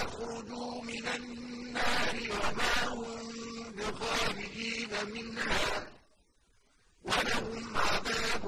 يَخْرُجُوا مِنَ النَّارِ وَمَا هُم بِخَارِجِينَ مِنْهَا ۖ وَلَهُمْ عَذَابٌ